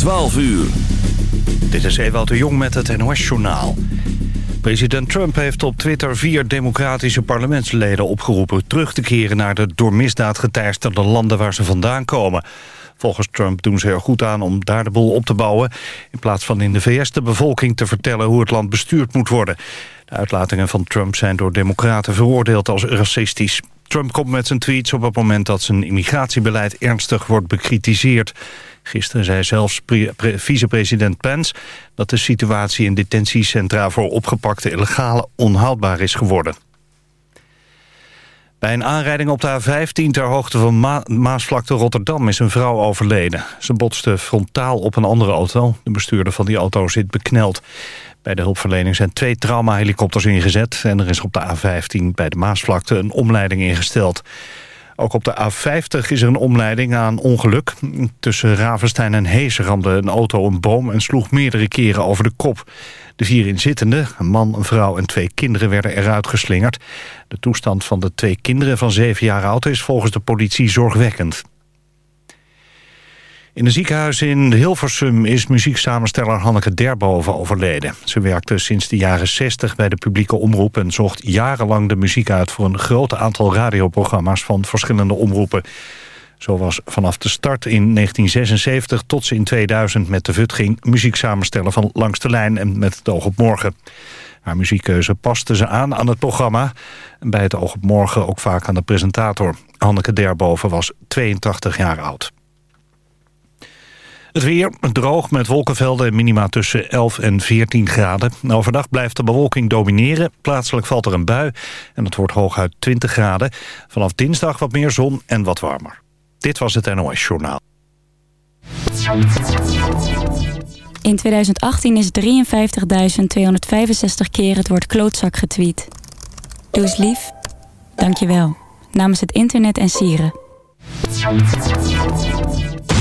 12 uur. Dit is Ewout de Jong met het NOS-journaal. President Trump heeft op Twitter vier democratische parlementsleden opgeroepen... terug te keren naar de door misdaad geteisterde landen waar ze vandaan komen. Volgens Trump doen ze er goed aan om daar de boel op te bouwen... in plaats van in de VS de bevolking te vertellen hoe het land bestuurd moet worden. De uitlatingen van Trump zijn door democraten veroordeeld als racistisch. Trump komt met zijn tweets op het moment dat zijn immigratiebeleid ernstig wordt bekritiseerd. Gisteren zei zelfs vicepresident Pence dat de situatie in detentiecentra voor opgepakte illegale onhoudbaar is geworden. Bij een aanrijding op de A15 ter hoogte van Maasvlakte Rotterdam is een vrouw overleden. Ze botste frontaal op een andere auto. De bestuurder van die auto zit bekneld. Bij de hulpverlening zijn twee traumahelikopters ingezet... en er is op de A15 bij de Maasvlakte een omleiding ingesteld. Ook op de A50 is er een omleiding aan ongeluk. Tussen Ravenstein en Hees ramde een auto een boom... en sloeg meerdere keren over de kop. De vier inzittenden, een man, een vrouw en twee kinderen... werden eruit geslingerd. De toestand van de twee kinderen van zeven jaar oud... is volgens de politie zorgwekkend. In een ziekenhuis in Hilversum is muzieksamensteller Hanneke Derboven overleden. Ze werkte sinds de jaren 60 bij de publieke omroep... en zocht jarenlang de muziek uit voor een groot aantal radioprogramma's... van verschillende omroepen. Zo was vanaf de start in 1976 tot ze in 2000 met de VUT ging... muziek samenstellen van Langs de Lijn en Met het oog op morgen. Haar muziekkeuze paste ze aan aan het programma. En bij het oog op morgen ook vaak aan de presentator. Hanneke Derboven was 82 jaar oud. Het weer droog met wolkenvelden en minima tussen 11 en 14 graden. Overdag blijft de bewolking domineren. Plaatselijk valt er een bui en het wordt hooguit 20 graden. Vanaf dinsdag wat meer zon en wat warmer. Dit was het NOS Journaal. In 2018 is 53.265 keer het woord klootzak getweet. Doe eens lief. Dank je wel. Namens het internet en sieren.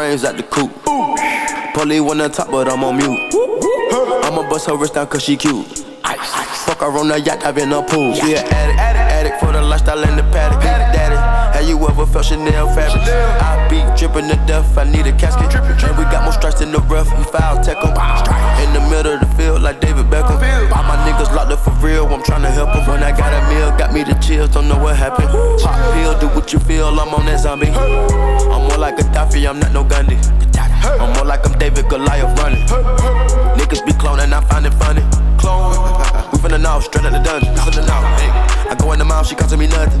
brains out the coop. Polly on top, but I'm on mute. I'ma bust her wrist down cause she cute. Fuck her on the yacht, I've in a pool. She an addict, addict for the lifestyle and the paddock. Daddy, have you ever felt Chanel fabric? I be dripping to death, I need a casket. And we got more strikes in the rough, we foul tech 'em. In the middle of the field, like David Beckham. All my niggas locked up for real, I'm tryna help 'em. When I got a meal, got me the chills, don't know what happened. Pop pill, do what you feel, I'm on that zombie. I'm more like Gaddafi, I'm not no Gandhi. I'm more like I'm David Goliath running. Niggas be cloning, I find it funny. Clone. We finna know, straight out the dungeon. Hey. I go in the mouth, she costing me nothing.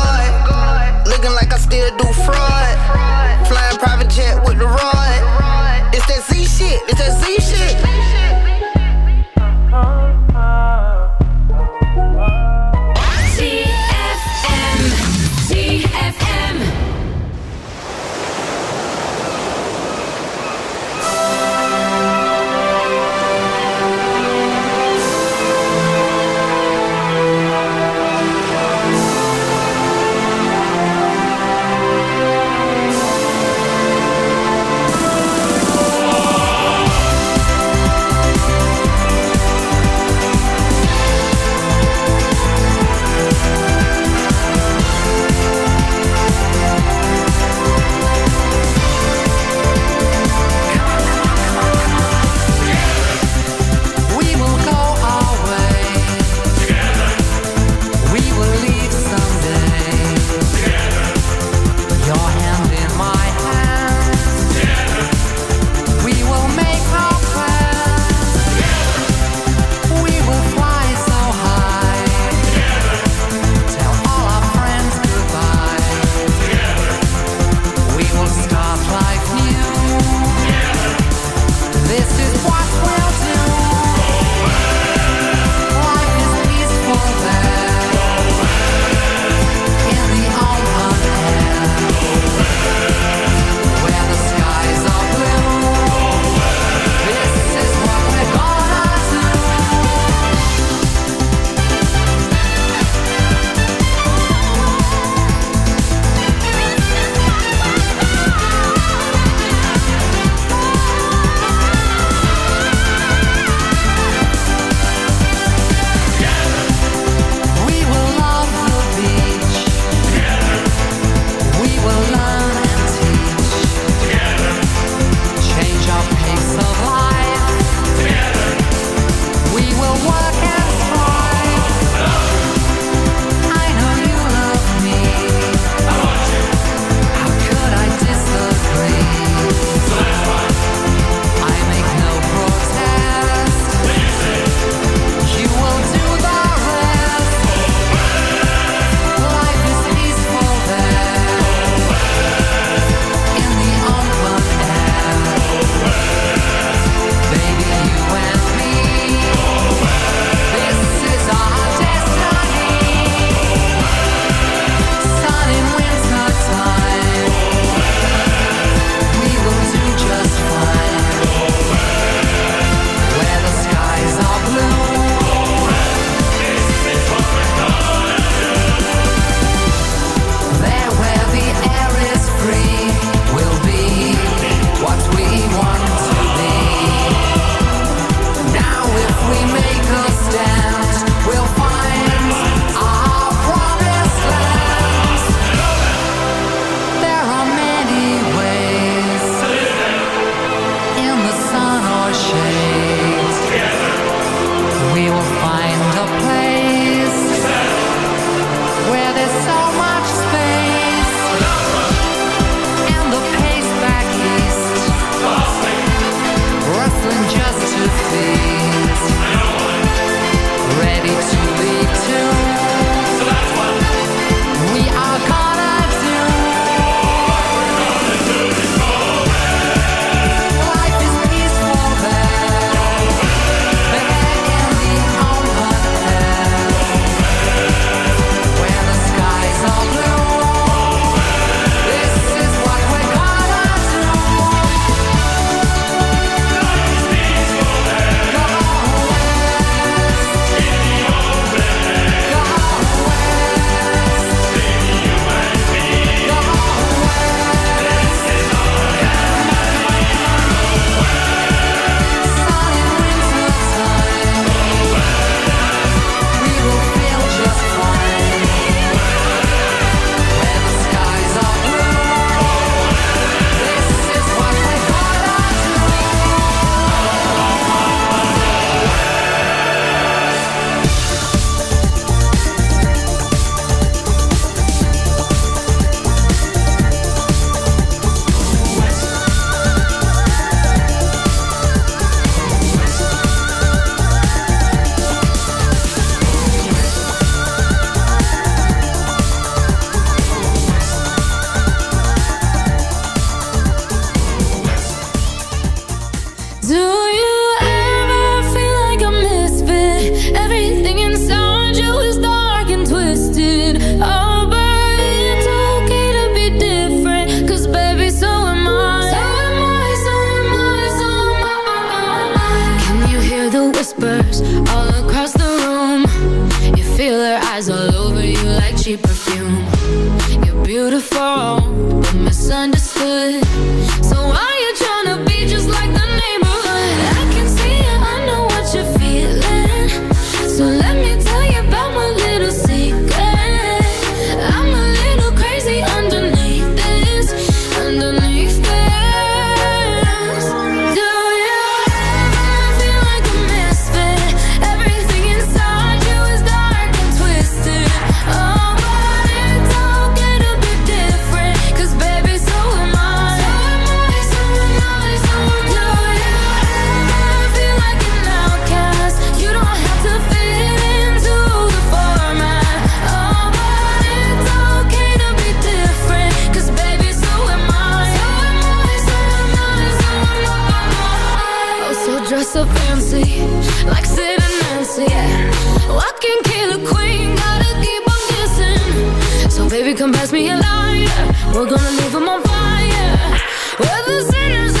on fire. We're the sinners.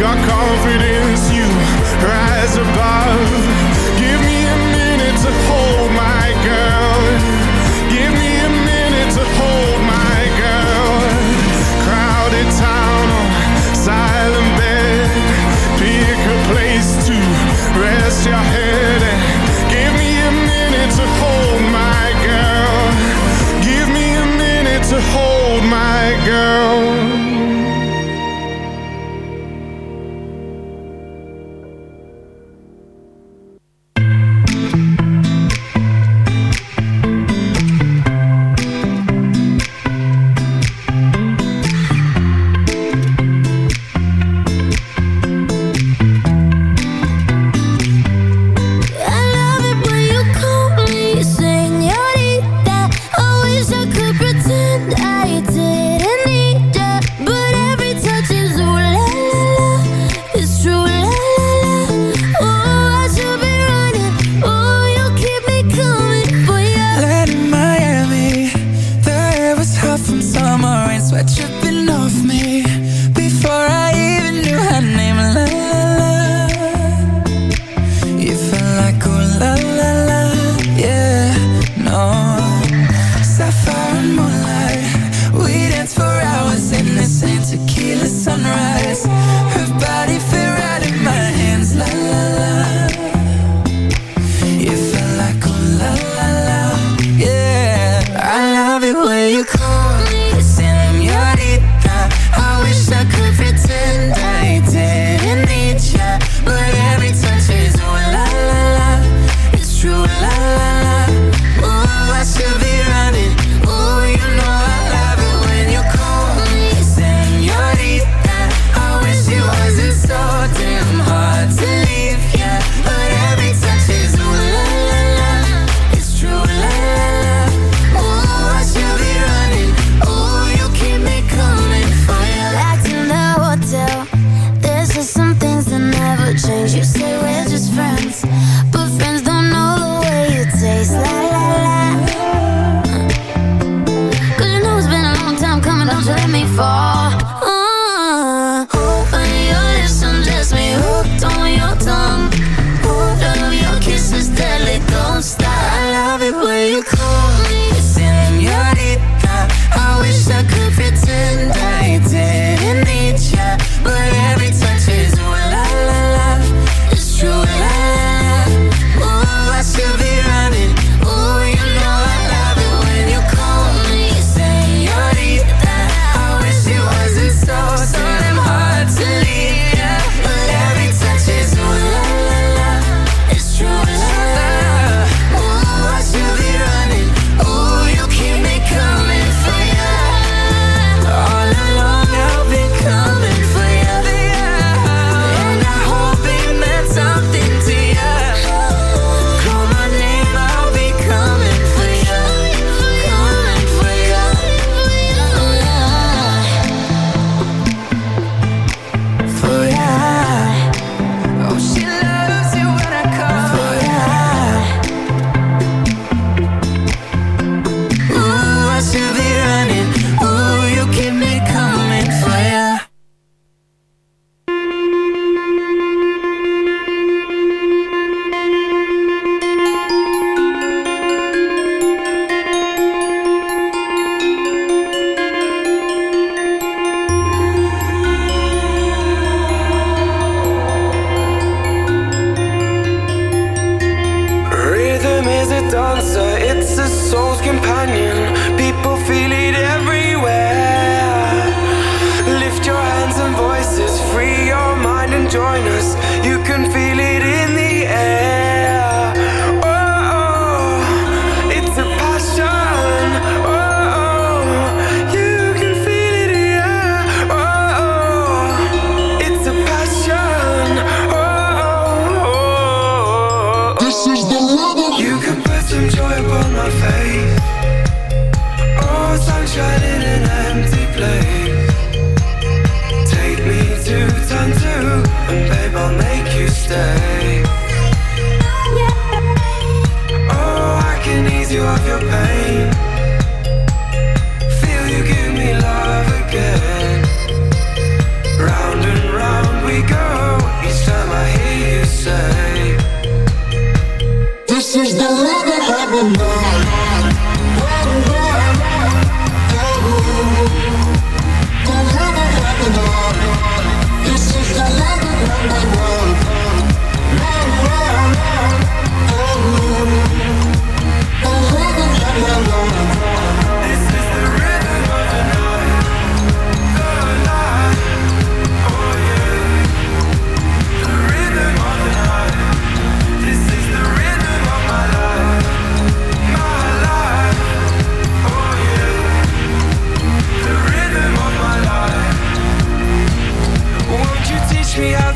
Got confidence.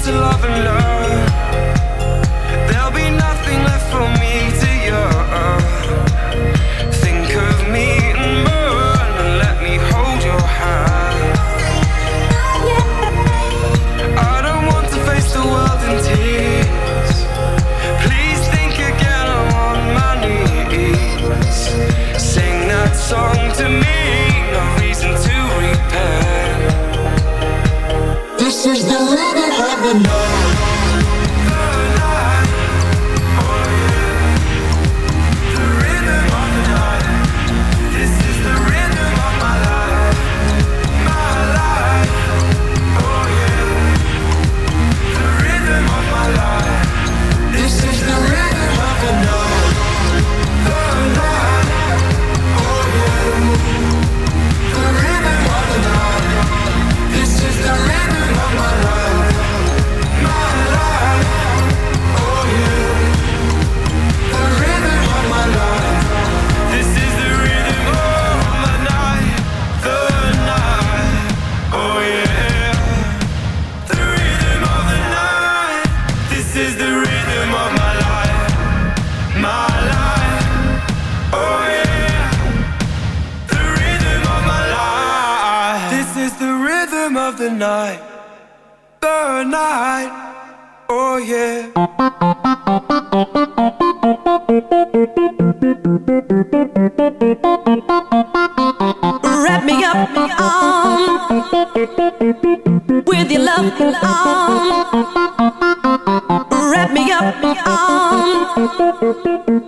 to love and learn.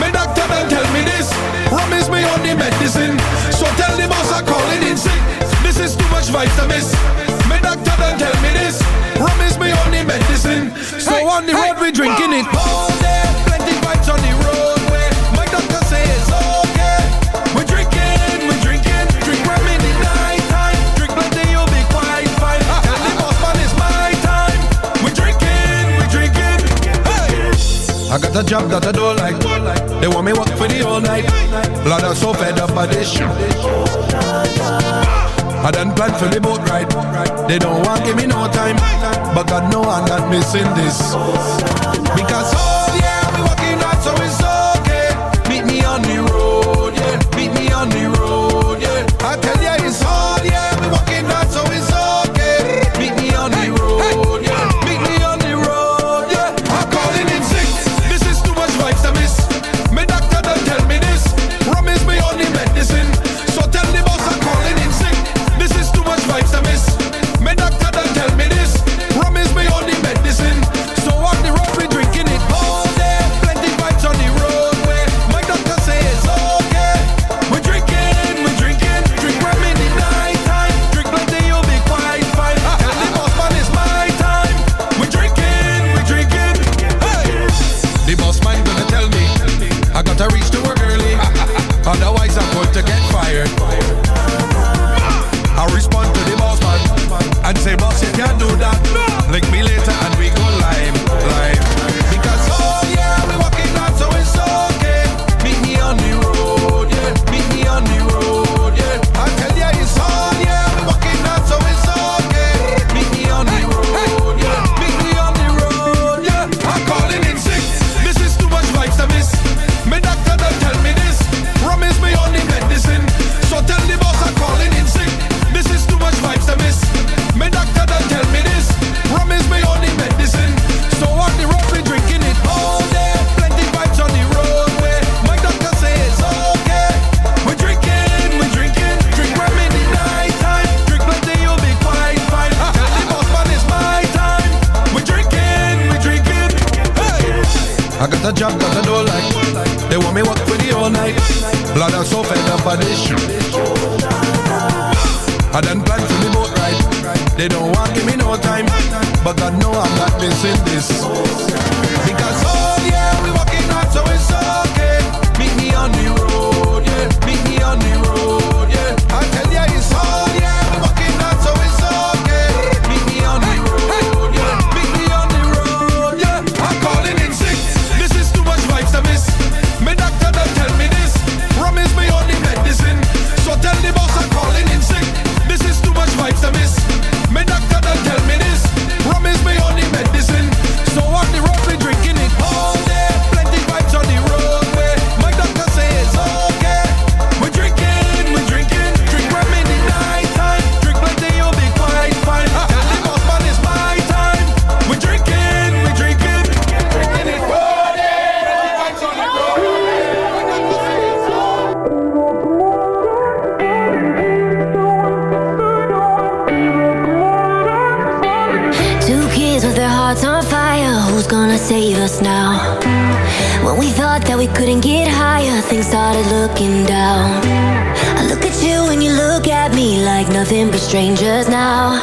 Me doctor then tell me this. Rum is me only medicine. So tell the boss I'm calling in sick. This is too much vitamins. Me doctor then tell me this. Rum is me only medicine. So hey, on the hey, road we drinking it all day. Plenty fights on the roadway. My doctor says oh. got a job that I don't like. They want me work for the whole night. Lord, I'm so fed up by this shit. I done planned for the boat ride. They don't want give me no time. But God know I'm not missing this. Because, oh yeah, we working hard, so it's we couldn't get higher, things started looking down. I look at you and you look at me like nothing but strangers now.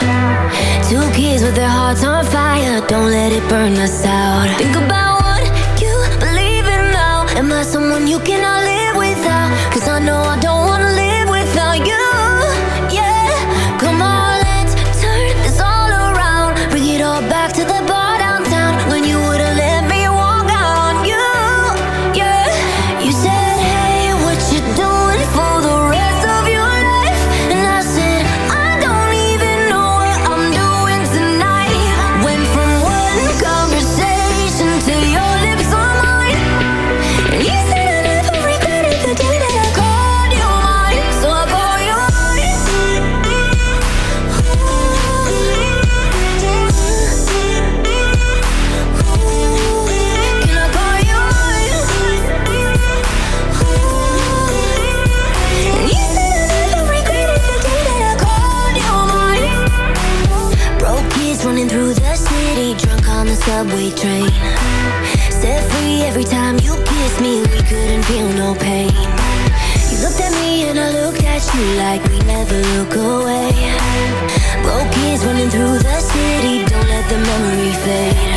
Two kids with their hearts on fire, don't let it burn us out. Think about what you believe in now. Am I someone you cannot live without? Cause I know I don't subway train. Set free every time you kiss me. We couldn't feel no pain. You looked at me and I looked at you Like we never look away. Broke kids running through the city. Don't let the memory fade.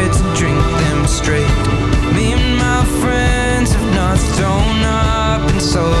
so